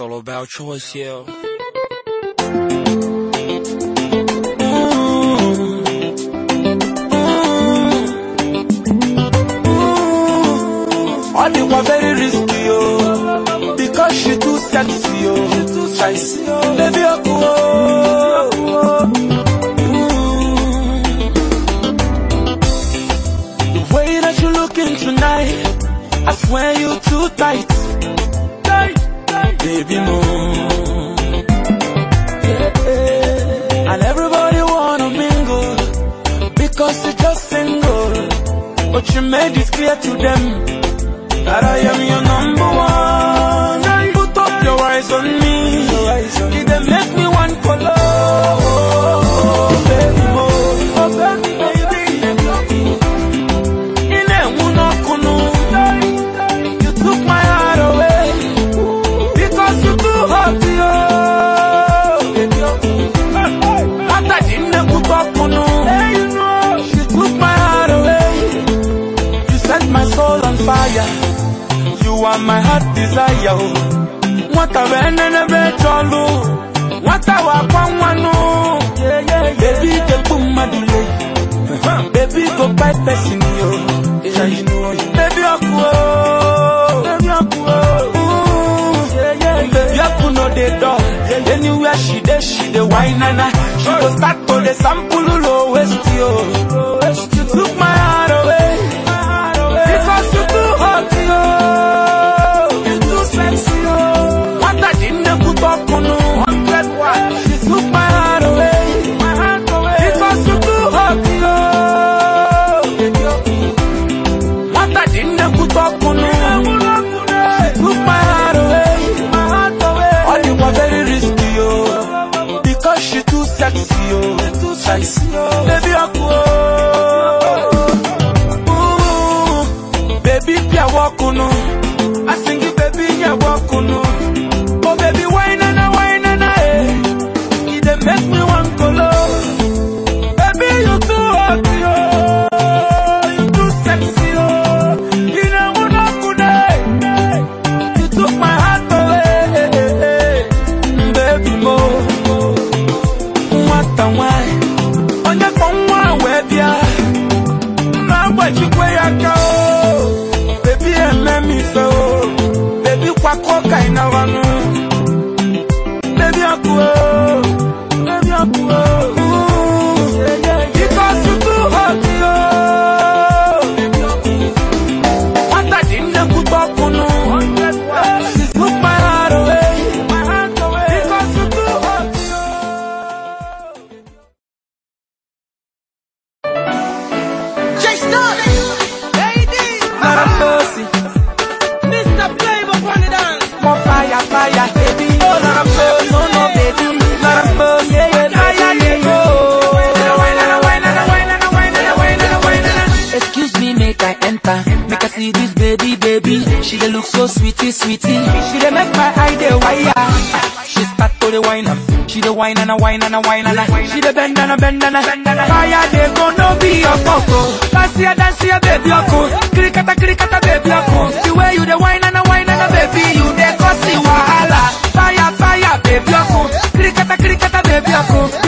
It's all about choice, yeah. All the one very risky, oh. Because she too sexy, oh. She too sexy, oh. Baby, oh, oh, oh. The way that you looking tonight, I swear you too tight. Tight, Baby, more. And everybody wanna mingle because you're just single. But you made it clear to them that I am your number soul on fire. You are my heart desire. Oh. What a venerable cholu. What a wakwanu. Oh. Yeah, yeah, yeah. Baby, the madule. Uh-huh. Baby, go by person oh. yo. Yeah, you know. Baby, akuo. Baby, akuo. Yeah, yeah, yeah. The door. Anywhere she dey, she dey wine and she go start to the sample low waist yo. Too Make I see this baby, baby. She dey look so sweetie, sweetie. She dey make my eye dey wire. She start to dey wine am. She dey wine and a wine and a wine and a. She dey bend and a bend and a. Fire dey go no be your oh. poco. Dance here, dance here, baby, your cool. Kirikata, kirikata, baby, your cool. The way you dey wine. 꼭